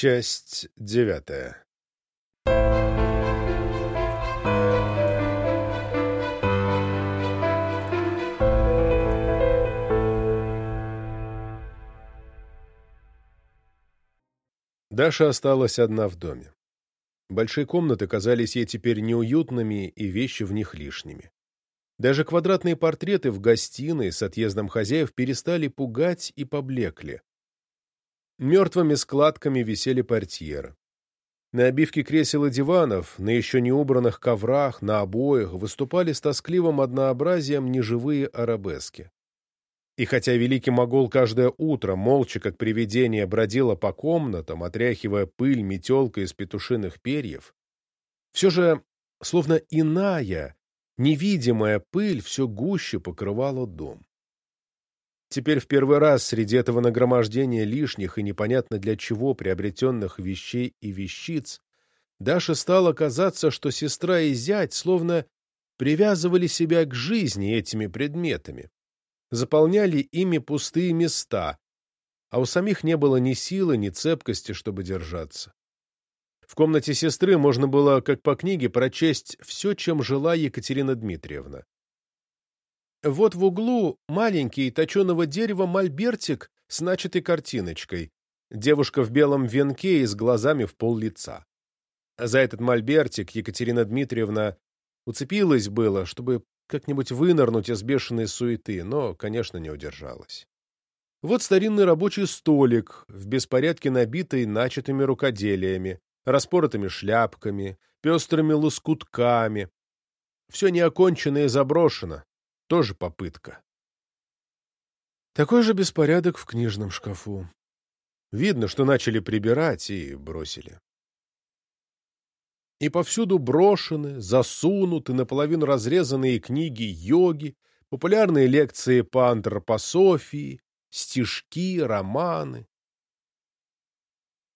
Часть девятая Даша осталась одна в доме. Большие комнаты казались ей теперь неуютными и вещи в них лишними. Даже квадратные портреты в гостиной с отъездом хозяев перестали пугать и поблекли. Мертвыми складками висели портьеры. На обивке кресел и диванов, на еще не убранных коврах, на обоях выступали с тоскливым однообразием неживые арабески. И хотя великий могол каждое утро, молча как привидение, бродила по комнатам, отряхивая пыль метелкой из петушиных перьев, все же, словно иная, невидимая пыль все гуще покрывала дом. Теперь в первый раз среди этого нагромождения лишних и непонятно для чего приобретенных вещей и вещиц Даше стало казаться, что сестра и зять словно привязывали себя к жизни этими предметами, заполняли ими пустые места, а у самих не было ни силы, ни цепкости, чтобы держаться. В комнате сестры можно было, как по книге, прочесть все, чем жила Екатерина Дмитриевна. Вот в углу маленький точеного дерева мольбертик с начатой картиночкой. Девушка в белом венке и с глазами в пол лица. За этот мольбертик Екатерина Дмитриевна уцепилась было, чтобы как-нибудь вынырнуть из бешеной суеты, но, конечно, не удержалась. Вот старинный рабочий столик, в беспорядке набитый начатыми рукоделиями, распоротыми шляпками, пестрыми лоскутками. Все неокончено и заброшено. Тоже попытка. Такой же беспорядок в книжном шкафу. Видно, что начали прибирать и бросили и повсюду брошены, засунуты, наполовину разрезанные книги йоги, популярные лекции по антропософии, стишки, романы.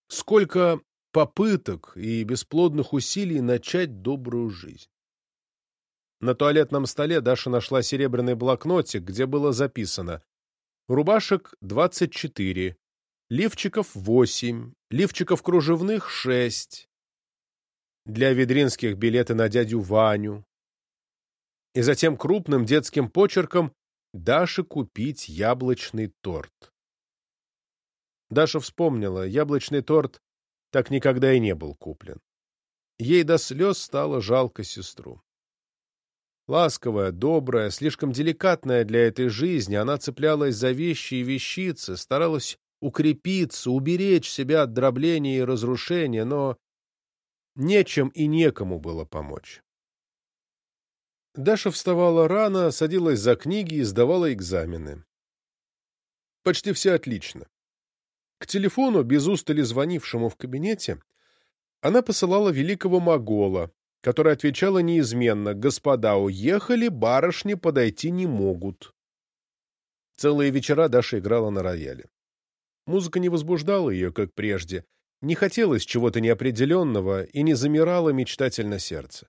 Сколько попыток и бесплодных усилий начать добрую жизнь. На туалетном столе Даша нашла серебряный блокнотик, где было записано «Рубашек 24, лифчиков 8, лифчиков кружевных 6, для ведринских билеты на дядю Ваню. И затем крупным детским почерком Даше купить яблочный торт. Даша вспомнила, яблочный торт так никогда и не был куплен. Ей до слез стало жалко сестру. Ласковая, добрая, слишком деликатная для этой жизни, она цеплялась за вещи и вещицы, старалась укрепиться, уберечь себя от дробления и разрушения, но Нечем и некому было помочь. Даша вставала рано, садилась за книги и сдавала экзамены. Почти все отлично. К телефону, без устали звонившему в кабинете, она посылала великого Могола, который отвечала неизменно «Господа уехали, барышни подойти не могут». Целые вечера Даша играла на рояле. Музыка не возбуждала ее, как прежде, не хотелось чего-то неопределенного и не замирало мечтательно сердце.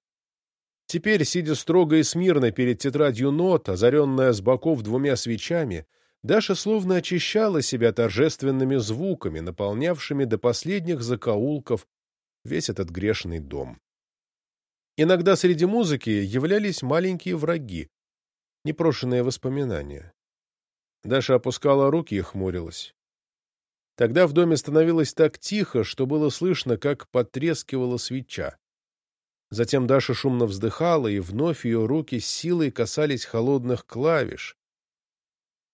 Теперь, сидя строго и смирно перед тетрадью нот, озаренная с боков двумя свечами, Даша словно очищала себя торжественными звуками, наполнявшими до последних закоулков весь этот грешный дом. Иногда среди музыки являлись маленькие враги, непрошенные воспоминания. Даша опускала руки и хмурилась. Тогда в доме становилось так тихо, что было слышно, как потрескивала свеча. Затем Даша шумно вздыхала, и вновь ее руки с силой касались холодных клавиш.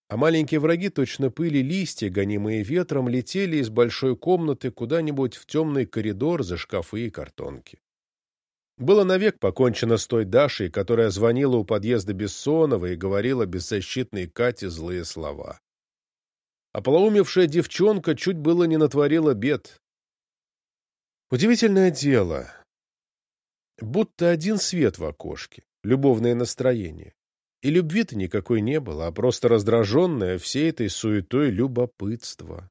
А маленькие враги, точно пыли листья, гонимые ветром, летели из большой комнаты куда-нибудь в темный коридор за шкафы и картонки. Было навек покончено с той Дашей, которая звонила у подъезда Бессонова и говорила беззащитной Кате злые слова. Ополоумевшая девчонка чуть было не натворила бед. Удивительное дело. Будто один свет в окошке, любовное настроение. И любви-то никакой не было, а просто раздраженное всей этой суетой любопытство.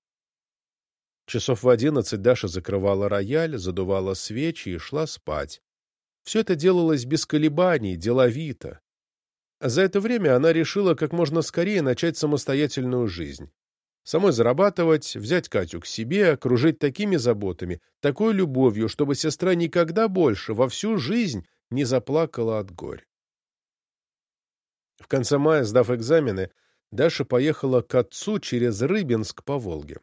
Часов в одиннадцать Даша закрывала рояль, задувала свечи и шла спать. Все это делалось без колебаний, деловито. За это время она решила как можно скорее начать самостоятельную жизнь Самой зарабатывать, взять Катю к себе, окружить такими заботами, такой любовью, чтобы сестра никогда больше, во всю жизнь, не заплакала от горя. В конце мая, сдав экзамены, Даша поехала к отцу через Рыбинск по Волге.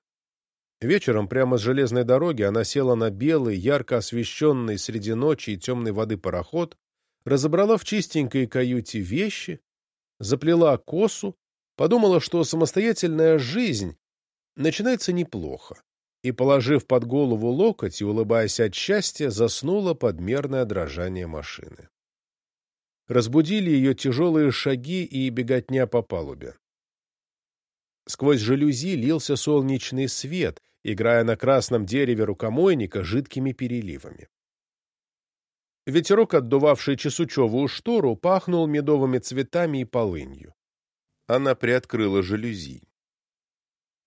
Вечером прямо с железной дороги она села на белый, ярко освещенный среди ночи и темной воды пароход, разобрала в чистенькой каюте вещи, заплела косу, подумала, что самостоятельная жизнь начинается неплохо, и, положив под голову локоть и улыбаясь от счастья, заснула под мерное дрожание машины. Разбудили ее тяжелые шаги и беготня по палубе. Сквозь жалюзи лился солнечный свет, играя на красном дереве рукомойника жидкими переливами. Ветерок, отдувавший чесучевую штору, пахнул медовыми цветами и полынью. Она приоткрыла жалюзи.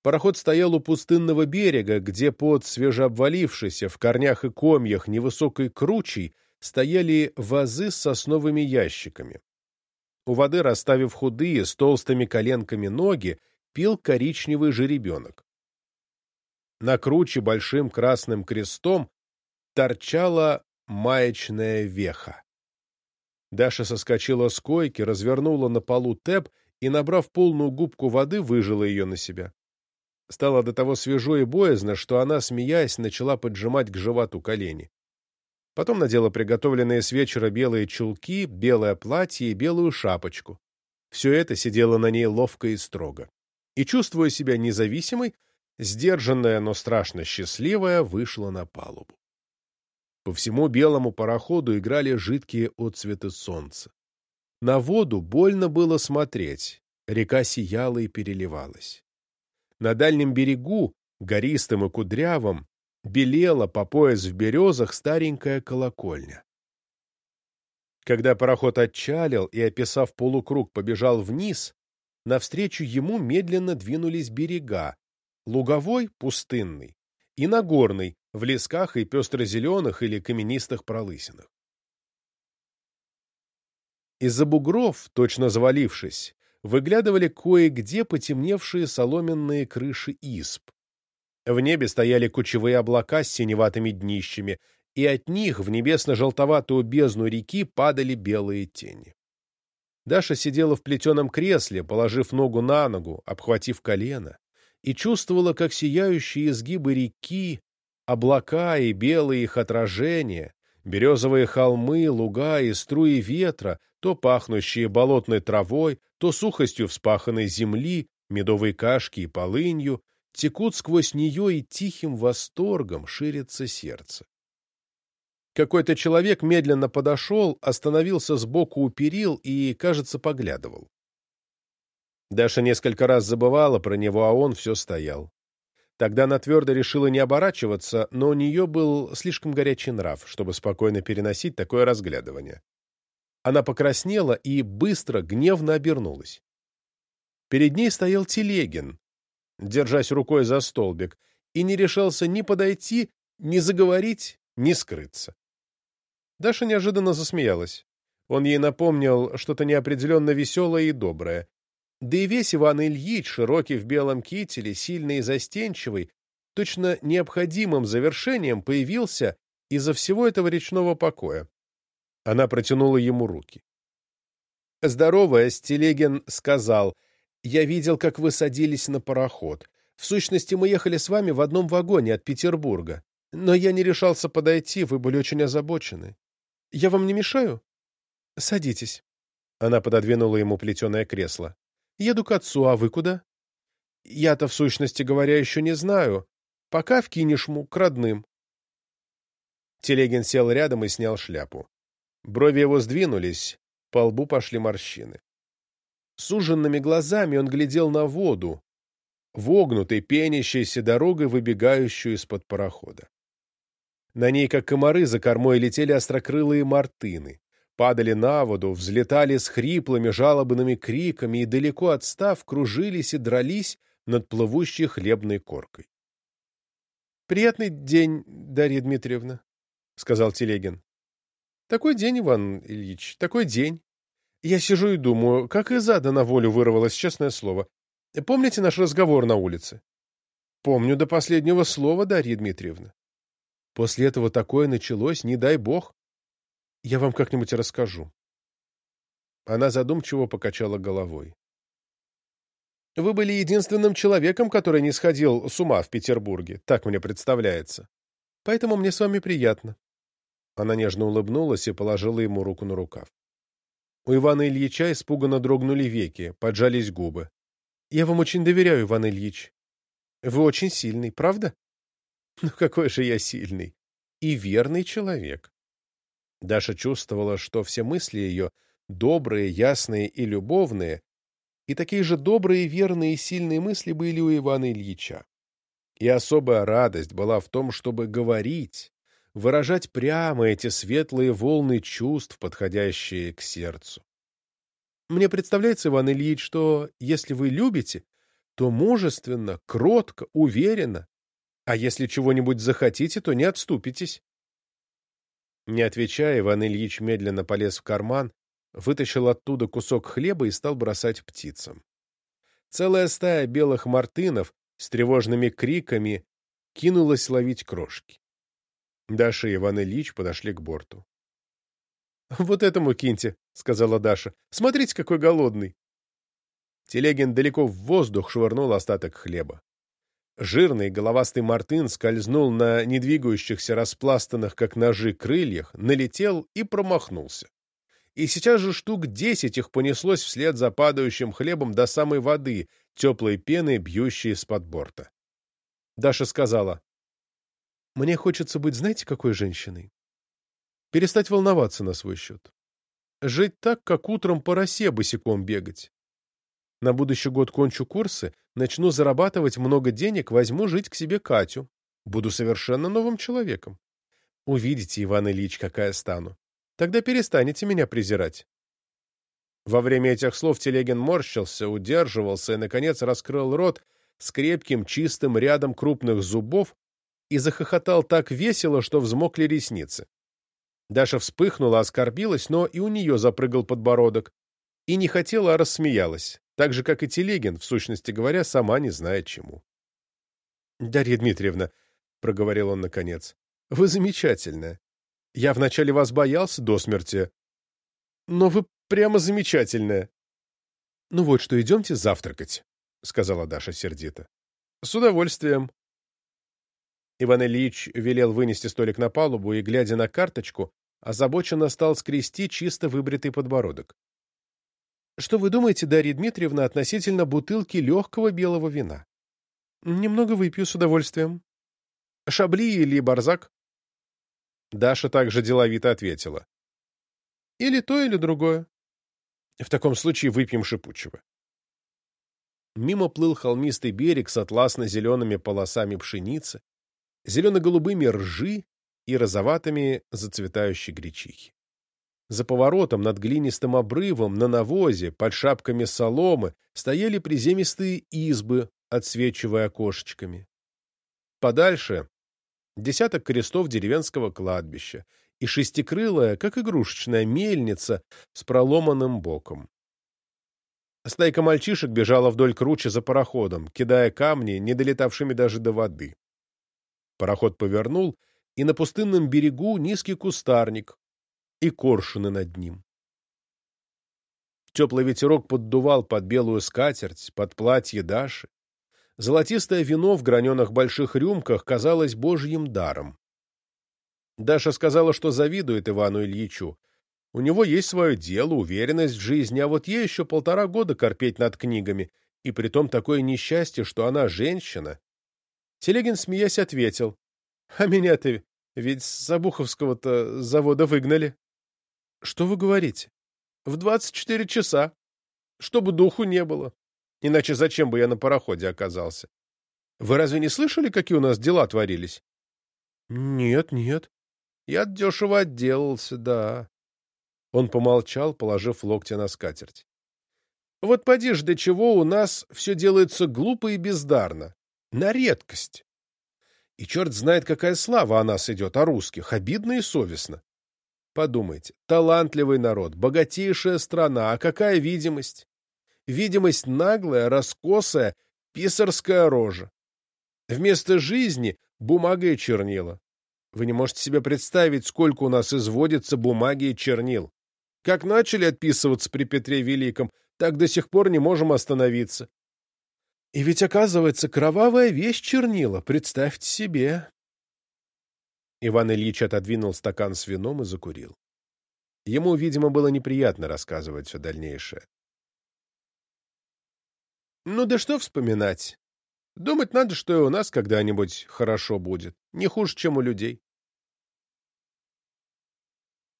Пароход стоял у пустынного берега, где под свежеобвалившейся в корнях и комьях невысокой кручей стояли вазы с сосновыми ящиками. У воды, расставив худые, с толстыми коленками ноги, пил коричневый жеребенок. На круче большим красным крестом торчала маечная веха. Даша соскочила с койки, развернула на полу тэп и, набрав полную губку воды, выжила ее на себя. Стало до того свежо и боязно, что она, смеясь, начала поджимать к животу колени. Потом надела приготовленные с вечера белые чулки, белое платье и белую шапочку. Все это сидело на ней ловко и строго и, чувствуя себя независимой, сдержанная, но страшно счастливая, вышла на палубу. По всему белому пароходу играли жидкие отцветы солнца. На воду больно было смотреть, река сияла и переливалась. На дальнем берегу, гористым и кудрявым, белела по пояс в березах старенькая колокольня. Когда пароход отчалил и, описав полукруг, побежал вниз, навстречу ему медленно двинулись берега, луговой — пустынный, и Нагорный — в лесках и пестро-зеленых или каменистых пролысинах. Из-за бугров, точно завалившись, выглядывали кое-где потемневшие соломенные крыши исп. В небе стояли кучевые облака с синеватыми днищами, и от них в небесно-желтоватую бездну реки падали белые тени. Даша сидела в плетеном кресле, положив ногу на ногу, обхватив колено, и чувствовала, как сияющие изгибы реки, облака и белые их отражения, березовые холмы, луга и струи ветра, то пахнущие болотной травой, то сухостью вспаханной земли, медовой кашки и полынью, текут сквозь нее и тихим восторгом ширится сердце. Какой-то человек медленно подошел, остановился сбоку у перил и, кажется, поглядывал. Даша несколько раз забывала про него, а он все стоял. Тогда она твердо решила не оборачиваться, но у нее был слишком горячий нрав, чтобы спокойно переносить такое разглядывание. Она покраснела и быстро, гневно обернулась. Перед ней стоял Телегин, держась рукой за столбик, и не решался ни подойти, ни заговорить, ни скрыться. Даша неожиданно засмеялась. Он ей напомнил что-то неопределенно веселое и доброе. Да и весь Иван Ильич, широкий в белом кителе, сильный и застенчивый, точно необходимым завершением появился из-за всего этого речного покоя. Она протянула ему руки. Здороваясь, Телегин сказал, «Я видел, как вы садились на пароход. В сущности, мы ехали с вами в одном вагоне от Петербурга. Но я не решался подойти, вы были очень озабочены. Я вам не мешаю? Садитесь. Она пододвинула ему плетеное кресло. Еду к отцу, а вы куда? Я-то, в сущности говоря, еще не знаю. Пока в Кинешму, к родным. Телегин сел рядом и снял шляпу. Брови его сдвинулись, по лбу пошли морщины. Суженными глазами он глядел на воду, вогнутой, пенящейся дорогой, выбегающую из-под парохода. На ней, как комары, за кормой летели острокрылые мартыны, падали на воду, взлетали с хриплыми жалобными криками и, далеко отстав, кружились и дрались над плывущей хлебной коркой. «Приятный день, Дарья Дмитриевна», — сказал Телегин. «Такой день, Иван Ильич, такой день. Я сижу и думаю, как из ада на волю вырвалось, честное слово. Помните наш разговор на улице? Помню до последнего слова, Дарья Дмитриевна. После этого такое началось, не дай бог. Я вам как-нибудь расскажу. Она задумчиво покачала головой. Вы были единственным человеком, который не сходил с ума в Петербурге, так мне представляется. Поэтому мне с вами приятно. Она нежно улыбнулась и положила ему руку на рукав. У Ивана Ильича испуганно дрогнули веки, поджались губы. — Я вам очень доверяю, Иван Ильич. Вы очень сильный, правда? Ну какой же я сильный. И верный человек. Даша чувствовала, что все мысли ее, добрые, ясные и любовные, и такие же добрые, верные и сильные мысли были у Ивана Ильича. И особая радость была в том, чтобы говорить, выражать прямо эти светлые волны чувств, подходящие к сердцу. Мне представляется, Иван Ильич, что если вы любите, то мужественно, кротко, уверенно, а если чего-нибудь захотите, то не отступитесь. Не отвечая, Иван Ильич медленно полез в карман, вытащил оттуда кусок хлеба и стал бросать птицам. Целая стая белых мартынов с тревожными криками кинулась ловить крошки. Даша и Иван Ильич подошли к борту. — Вот этому киньте, — сказала Даша. — Смотрите, какой голодный. Телегин далеко в воздух швырнул остаток хлеба. Жирный головастый мартын скользнул на недвигающихся распластанных, как ножи, крыльях, налетел и промахнулся. И сейчас же штук десять их понеслось вслед за падающим хлебом до самой воды, теплой пены, бьющей из-под борта. Даша сказала, «Мне хочется быть, знаете, какой женщиной? Перестать волноваться на свой счет. Жить так, как утром по росе босиком бегать. На будущий год кончу курсы, начну зарабатывать много денег, возьму жить к себе Катю. Буду совершенно новым человеком. Увидите, Иван Ильич, какая стану. Тогда перестанете меня презирать. Во время этих слов Телегин морщился, удерживался и, наконец, раскрыл рот с крепким, чистым рядом крупных зубов и захохотал так весело, что взмокли ресницы. Даша вспыхнула, оскорбилась, но и у нее запрыгал подбородок. И не хотела, а рассмеялась так же, как и Телегин, в сущности говоря, сама не знает чему. — Дарья Дмитриевна, — проговорил он наконец, — вы замечательная. Я вначале вас боялся до смерти, но вы прямо замечательная. — Ну вот что, идемте завтракать, — сказала Даша сердито. — С удовольствием. Иван Ильич велел вынести столик на палубу и, глядя на карточку, озабоченно стал скрести чисто выбритый подбородок. Что вы думаете, Дарья Дмитриевна, относительно бутылки легкого белого вина? Немного выпью с удовольствием. Шабли или барзак? Даша также деловито ответила. Или то, или другое. В таком случае выпьем шипучего. Мимо плыл холмистый берег с атласно-зелеными полосами пшеницы, зелено-голубыми ржи и розоватыми зацветающей гречихи. За поворотом над глинистым обрывом, на навозе, под шапками соломы, стояли приземистые избы, отсвечивая окошечками. Подальше — десяток крестов деревенского кладбища и шестикрылая, как игрушечная мельница с проломанным боком. Стайка мальчишек бежала вдоль круче за пароходом, кидая камни, не долетавшими даже до воды. Пароход повернул, и на пустынном берегу низкий кустарник, и коршуны над ним. Теплый ветерок поддувал под белую скатерть, под платье Даши. Золотистое вино в граненых больших рюмках казалось божьим даром. Даша сказала, что завидует Ивану Ильичу. У него есть свое дело, уверенность в жизни, а вот ей еще полтора года корпеть над книгами, и притом такое несчастье, что она женщина. Телегин, смеясь, ответил, «А меня-то ведь с Забуховского-то завода выгнали». Что вы говорите? В двадцать четыре часа. Чтобы духу не было. Иначе зачем бы я на пароходе оказался? Вы разве не слышали, какие у нас дела творились? Нет, нет. Я дешево отделался, да. Он помолчал, положив локти на скатерть. Вот поди ж, до чего у нас все делается глупо и бездарно. На редкость. И черт знает, какая слава о нас идет, о русских, обидно и совестно. Подумайте, талантливый народ, богатейшая страна, а какая видимость? Видимость наглая, раскосая, писарская рожа. Вместо жизни — бумага и чернила. Вы не можете себе представить, сколько у нас изводится бумаги и чернил. Как начали отписываться при Петре Великом, так до сих пор не можем остановиться. И ведь, оказывается, кровавая вещь чернила, представьте себе. Иван Ильич отодвинул стакан с вином и закурил. Ему, видимо, было неприятно рассказывать все дальнейшее. Ну да что вспоминать. Думать надо, что и у нас когда-нибудь хорошо будет. Не хуже, чем у людей.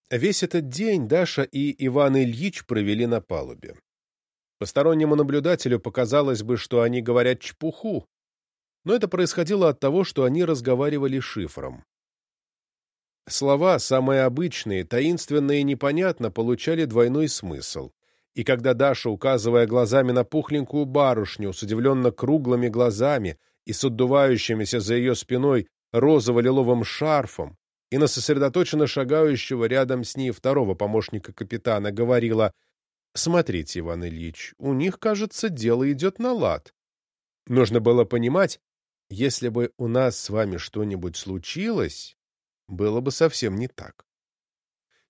Весь этот день Даша и Иван Ильич провели на палубе. Постороннему наблюдателю показалось бы, что они говорят чепуху, но это происходило от того, что они разговаривали шифром. Слова, самые обычные, таинственные и непонятно, получали двойной смысл. И когда Даша, указывая глазами на пухленькую барышню с удивленно круглыми глазами и с отдувающимися за ее спиной розово-лиловым шарфом, и на сосредоточенно шагающего рядом с ней второго помощника капитана говорила «Смотрите, Иван Ильич, у них, кажется, дело идет на лад». Нужно было понимать, если бы у нас с вами что-нибудь случилось, было бы совсем не так.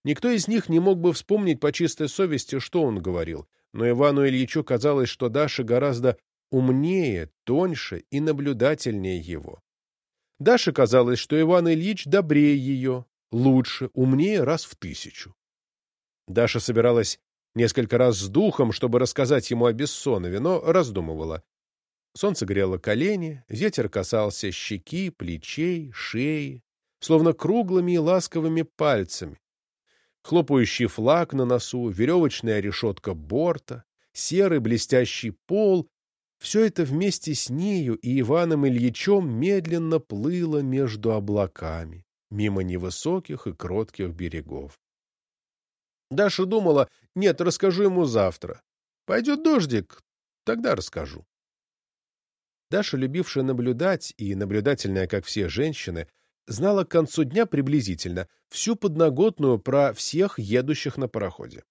Никто из них не мог бы вспомнить по чистой совести, что он говорил, но Ивану Ильичу казалось, что Даша гораздо умнее, тоньше и наблюдательнее его. Даше казалось, что Иван Ильич добрее ее, лучше, умнее раз в тысячу. Даша собиралась несколько раз с духом, чтобы рассказать ему о Бессонове, но раздумывала. Солнце грело колени, ветер касался щеки, плечей, шеи, словно круглыми и ласковыми пальцами. Хлопающий флаг на носу, веревочная решетка борта, серый блестящий пол — все это вместе с нею и Иваном Ильичом медленно плыло между облаками, мимо невысоких и кротких берегов. Даша думала, нет, расскажу ему завтра. Пойдет дождик, тогда расскажу. Даша, любившая наблюдать и наблюдательная, как все женщины, знала к концу дня приблизительно всю подноготную про всех едущих на пароходе.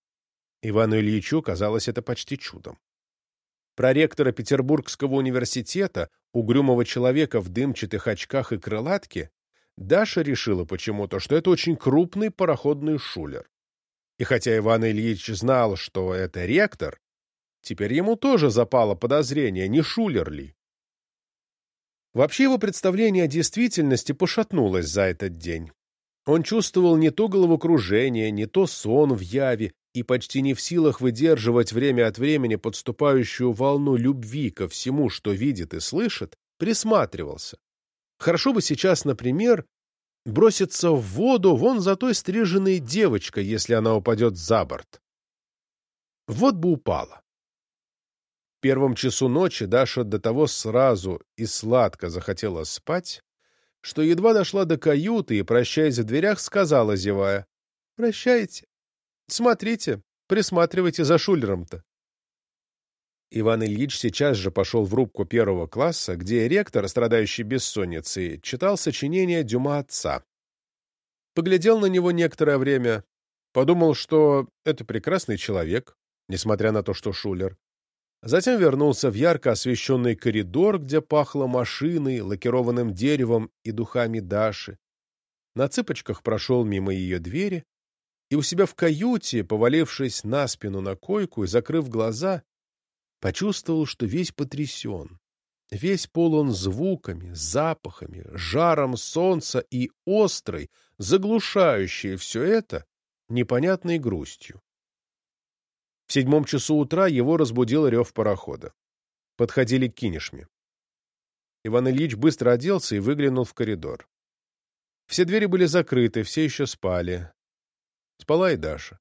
Ивану Ильичу казалось это почти чудом. Про ректора Петербургского университета, угрюмого человека в дымчатых очках и крылатке, Даша решила почему-то, что это очень крупный пароходный шулер. И хотя Иван Ильич знал, что это ректор, теперь ему тоже запало подозрение, не шулер ли. Вообще его представление о действительности пошатнулось за этот день. Он чувствовал не то головокружение, не то сон в яве, и почти не в силах выдерживать время от времени подступающую волну любви ко всему, что видит и слышит, присматривался. Хорошо бы сейчас, например, броситься в воду вон за той стриженной девочкой, если она упадет за борт. Вот бы упала первом часу ночи Даша до того сразу и сладко захотела спать, что едва дошла до каюты и, прощаясь в дверях, сказала, зевая, «Прощайте. Смотрите, присматривайте за шулером-то». Иван Ильич сейчас же пошел в рубку первого класса, где ректор, страдающий бессонницей, читал сочинение Дюма отца. Поглядел на него некоторое время, подумал, что это прекрасный человек, несмотря на то, что шулер, Затем вернулся в ярко освещенный коридор, где пахло машиной, лакированным деревом и духами Даши. На цыпочках прошел мимо ее двери и у себя в каюте, повалившись на спину на койку и закрыв глаза, почувствовал, что весь потрясен. Весь полон звуками, запахами, жаром солнца и острой, заглушающей все это, непонятной грустью. В седьмом часу утра его разбудил рев парохода. Подходили к кинешме. Иван Ильич быстро оделся и выглянул в коридор. Все двери были закрыты, все еще спали. Спала и Даша.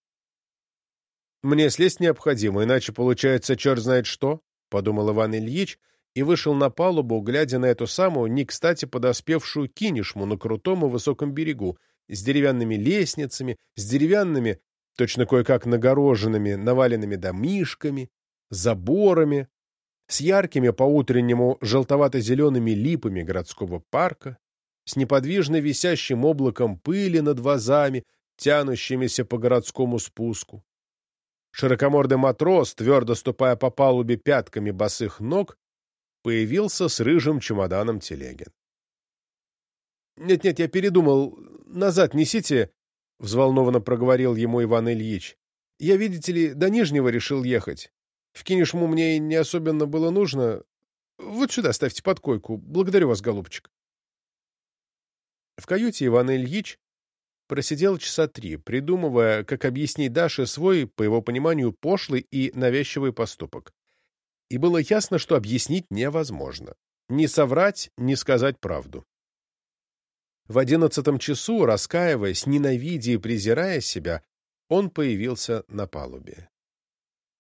«Мне слезть необходимо, иначе получается черт знает что», — подумал Иван Ильич и вышел на палубу, глядя на эту самую, не кстати подоспевшую кинешму на крутом и высоком берегу, с деревянными лестницами, с деревянными, точно кое-как нагороженными, наваленными домишками, заборами, с яркими по-утреннему желтовато-зелеными липами городского парка, с неподвижно висящим облаком пыли над вазами, тянущимися по городскому спуску. Широкомордый матрос, твердо ступая по палубе пятками босых ног, появился с рыжим чемоданом Телегин. «Нет-нет, я передумал. Назад несите», — взволнованно проговорил ему Иван Ильич. «Я, видите ли, до Нижнего решил ехать. В Кинешму мне не особенно было нужно. Вот сюда ставьте под койку. Благодарю вас, голубчик». В каюте Иван Ильич просидел часа три, придумывая, как объяснить Даше свой, по его пониманию, пошлый и навязчивый поступок. И было ясно, что объяснить невозможно. Ни соврать, ни сказать правду. В одиннадцатом часу, раскаиваясь, ненавидя и презирая себя, он появился на палубе.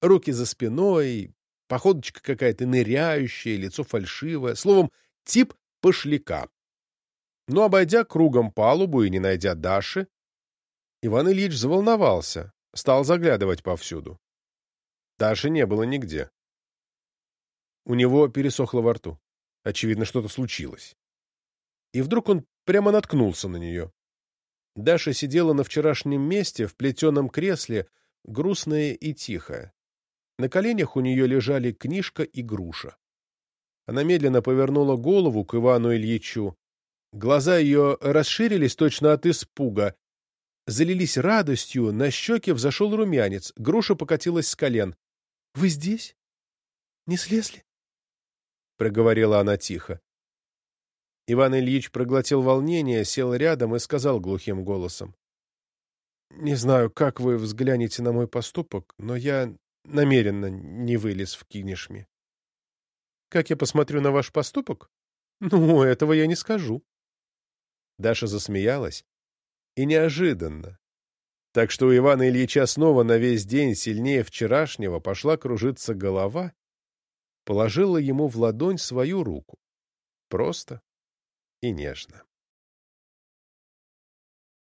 Руки за спиной, походочка какая-то ныряющая, лицо фальшивое, словом, тип пошляка. Но, обойдя кругом палубу и не найдя Даши, Иван Ильич заволновался, стал заглядывать повсюду. Даши не было нигде. У него пересохло во рту. Очевидно, что-то случилось. И вдруг он прямо наткнулся на нее. Даша сидела на вчерашнем месте в плетеном кресле, грустная и тихая. На коленях у нее лежали книжка и груша. Она медленно повернула голову к Ивану Ильичу. Глаза ее расширились точно от испуга, залились радостью, на щеке взошел румянец, груша покатилась с колен. — Вы здесь? Не слезли? — проговорила она тихо. Иван Ильич проглотил волнение, сел рядом и сказал глухим голосом. — Не знаю, как вы взглянете на мой поступок, но я намеренно не вылез в Кинешме. — Как я посмотрю на ваш поступок? Ну, этого я не скажу. Даша засмеялась. И неожиданно. Так что у Ивана Ильича снова на весь день сильнее вчерашнего пошла кружиться голова, положила ему в ладонь свою руку. Просто и нежно.